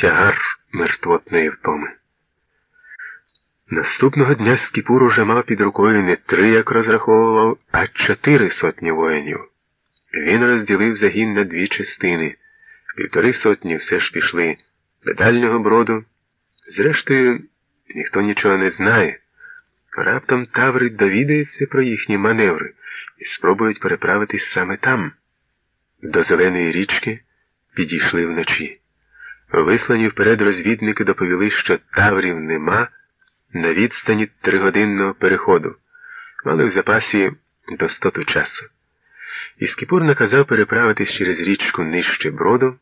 тягар мертвотної втоми. Наступного дня Скіпур уже мав під рукою не три, як розраховував, а чотири сотні воїнів. Він розділив загін на дві частини. Півтори сотні все ж пішли до дальнього броду. Зрештою, ніхто нічого не знає. Раптом Таври довідається про їхні маневри і спробують переправитись саме там. До Зеленої річки підійшли вночі. Вислані вперед розвідники доповіли, що Таврів нема на відстані тригодинного переходу, мали в запасі достоту часу. Іскіпур наказав переправитись через річку нижче броду,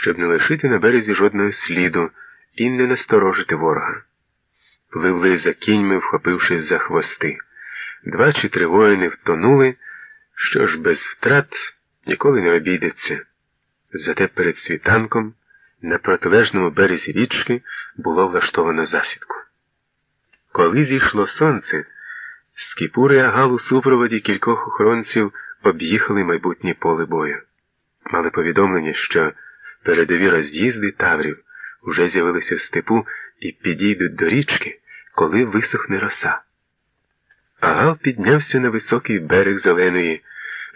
щоб не лишити на березі жодного сліду і не насторожити ворога. Пливли за кіньми, вхопившись за хвости. Два чи три воїни втонули, що ж без втрат ніколи не обійдеться. Зате перед світанком на протилежному березі річки було влаштовано засідку. Коли зійшло сонце, Скіпур і Агал у супроводі кількох охоронців об'їхали майбутнє поле бою. Мали повідомлення, що передові роз'їзди Таврів уже з'явилися в степу і підійдуть до річки, коли висохне роса. Агал піднявся на високий берег зеленої,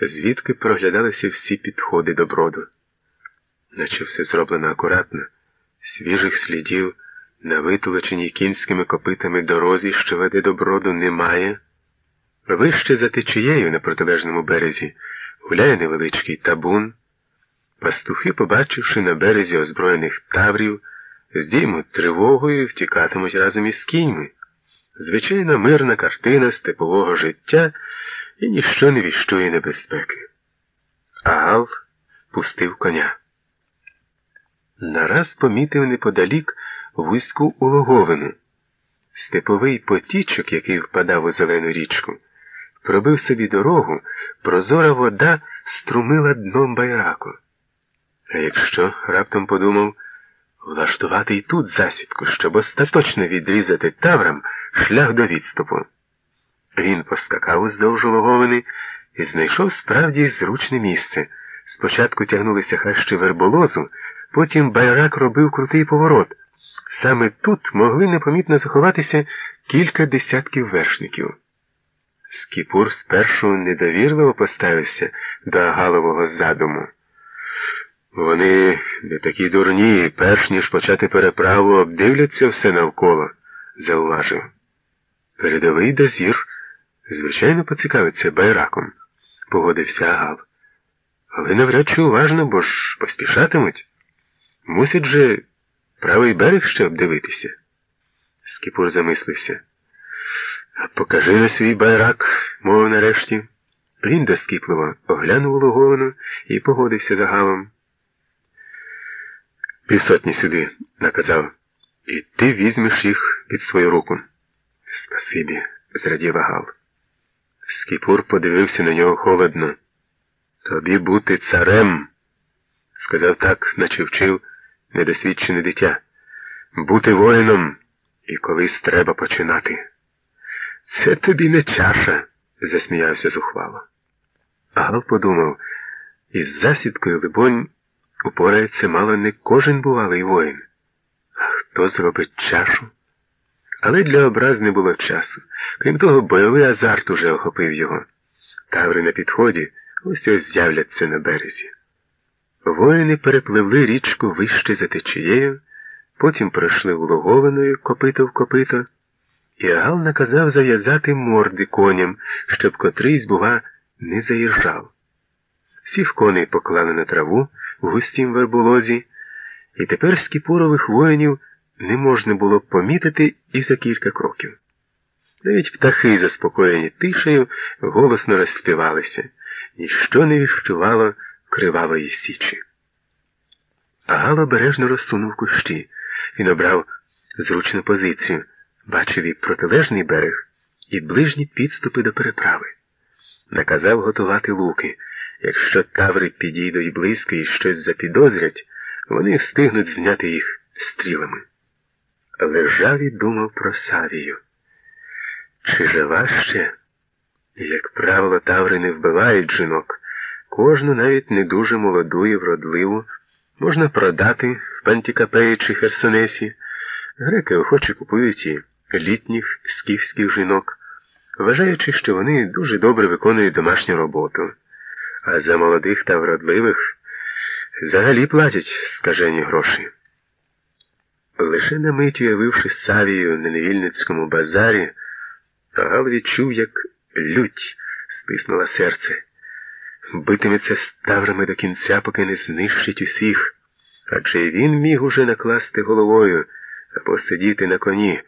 звідки проглядалися всі підходи до броду. Наче все зроблено акуратно, свіжих слідів на витулеченій кінськими копитами дорозі, що веде до броду, немає. Вище за течією на протилежному березі гуляє невеличкий табун. Пастухи, побачивши на березі озброєних таврів, здіймуть тривогою і втікатимуть разом із кіньми. Звичайна мирна картина степового життя і ніщо не віщує небезпеки. Агал пустив коня. Нараз помітив неподалік вузьку улоговину. Степовий потічок, який впадав у зелену річку, пробив собі дорогу, прозора вода струмила дном байраку. А якщо раптом подумав влаштувати і тут засідку, щоб остаточно відрізати таврам шлях до відступу. Він поскакав уздовж логовини і знайшов справді зручне місце. Спочатку тягнулися хащі верболозу, потім байрак робив крутий поворот. Саме тут могли непомітно заховатися кілька десятків вершників. Скіпур спершу недовірливо поставився до Агалового задуму. Вони не такі дурні, перш ніж почати переправу, обдивляться все навколо, зауважив. Передовий дозір, звичайно, поцікавиться байраком, погодився Агал. Але навряд чи уважно, бо ж поспішатимуть. Мусить же правий берег ще обдивитися. Скіпур замислився. Покажи на свій байрак, мовив нарешті. Він доскіпливо оглянув логовину і погодився за Галом. Півсотні сюди, наказав, і ти візьмеш їх під свою руку. Спасибі, зрадів Агал. Скіпур подивився на нього холодно. Тобі бути царем, сказав так, наче вчив недосвідчене дитя. Бути воїном і колись треба починати. Це тобі не чаша, засміявся зухвало. Агал подумав, із засідкою, либонь, упорається мало не кожен бувалий воїн. А хто зробить чашу? Але для образ не було часу. Крім того, бойовий азарт уже охопив його. Таври на підході ось ось з'являться на березі. Воїни перепливли річку вище за течією, потім пройшли улоговиною копито в копито, і Агал наказав зав'язати морди коням, щоб котрийсь, бува, не заїжджав. Всіх коней поклали на траву в густім верболозі, і тепер скіпурових воїнів не можна було помітити і за кілька кроків. Навіть птахи, заспокоєні тишею, голосно розспівалися, ніщо не віщувало кривавої січі. Агал обережно розсунув кущі. Він обрав зручну позицію, бачив і протилежний берег, і ближні підступи до переправи. Наказав готувати луки. Якщо таври підійдуть близько і щось запідозрять, вони встигнуть зняти їх стрілами. Лежав і думав про Савію. Чи жива ще? Як правило, таври не вбивають жінок, кожну навіть не дуже молоду і вродливу Можна продати в Пантікапеї чи Херсонесі. Греки охоче купують і літніх скіфських жінок, вважаючи, що вони дуже добре виконують домашню роботу, а за молодих та вродливих взагалі платять скажені гроші. Лише на мить уявивши Савію на невільницькому базарі, Гал відчув, як лють стиснула серце. Битиметься ставрами до кінця, поки не знищить усіх, адже він міг уже накласти головою або сидіти на коні.